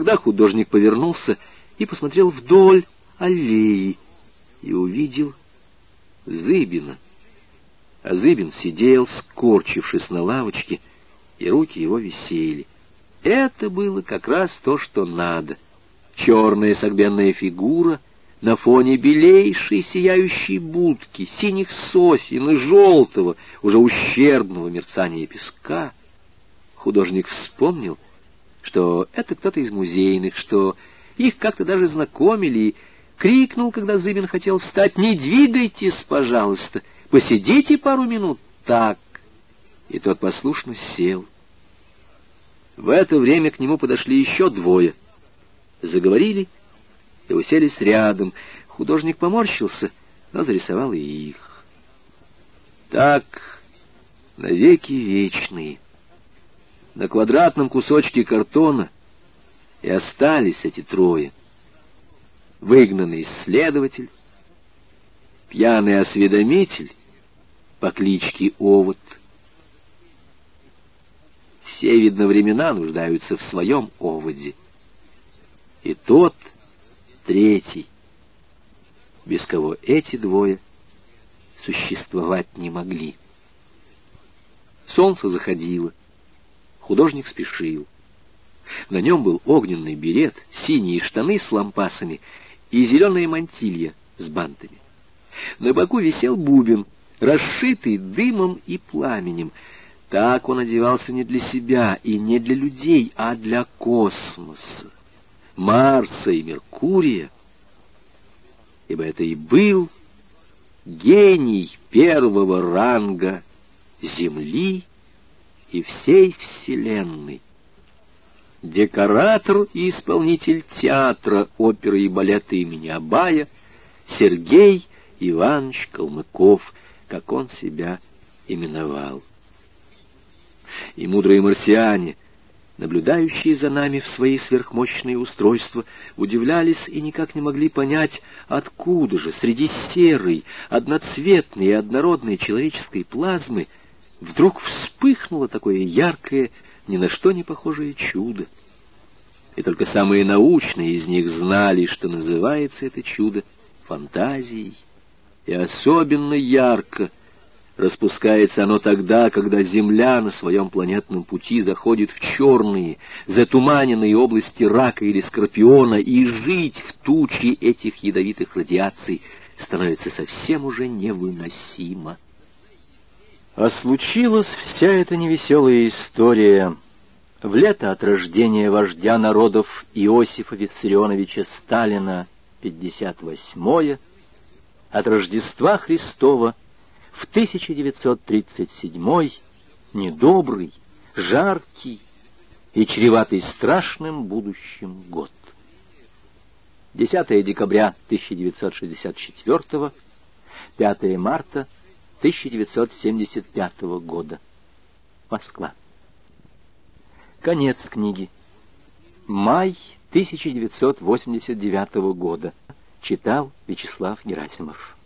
Тогда художник повернулся и посмотрел вдоль аллеи и увидел Зыбина. А Зыбин сидел, скорчившись на лавочке, и руки его висели. Это было как раз то, что надо. Черная согбенная фигура на фоне белейшей сияющей будки, синих сосен и желтого, уже ущербного мерцания песка. Художник вспомнил, что это кто-то из музейных, что их как-то даже знакомили, крикнул, когда Зыбин хотел встать, «Не двигайтесь, пожалуйста, посидите пару минут так». И тот послушно сел. В это время к нему подошли еще двое. Заговорили и уселись рядом. Художник поморщился, но зарисовал и их. Так, навеки вечные. На квадратном кусочке картона и остались эти трое. Выгнанный исследователь, пьяный осведомитель по кличке Овод — все, видно, времена нуждаются в своем оводе. И тот, третий, без кого эти двое существовать не могли. Солнце заходило, художник спешил. На нем был огненный берет, синие штаны с лампасами и зеленая мантилья с бантами. На боку висел бубен, расшитый дымом и пламенем — так он одевался не для себя и не для людей, а для космоса, Марса и Меркурия, ибо это и был гений первого ранга Земли и всей Вселенной. Декоратор и исполнитель театра, оперы и балета имени Абая Сергей Иванович Калмыков, как он себя именовал и мудрые марсиане, наблюдающие за нами в свои сверхмощные устройства, удивлялись и никак не могли понять, откуда же среди серой, одноцветной и однородной человеческой плазмы вдруг вспыхнуло такое яркое, ни на что не похожее чудо. И только самые научные из них знали, что называется это чудо фантазией, и особенно ярко — Распускается оно тогда, когда Земля на своем планетном пути заходит в черные, затуманенные области рака или скорпиона, и жить в туче этих ядовитых радиаций становится совсем уже невыносимо. А случилась вся эта невеселая история в лето от рождения вождя народов Иосифа Виссарионовича Сталина, 58-е, от Рождества Христова — в 1937 недобрый, жаркий и чреватый страшным будущим год. 10 декабря 1964, 5 марта 1975 года. Москва. Конец книги. Май 1989 года. Читал Вячеслав Герасимов.